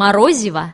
морозева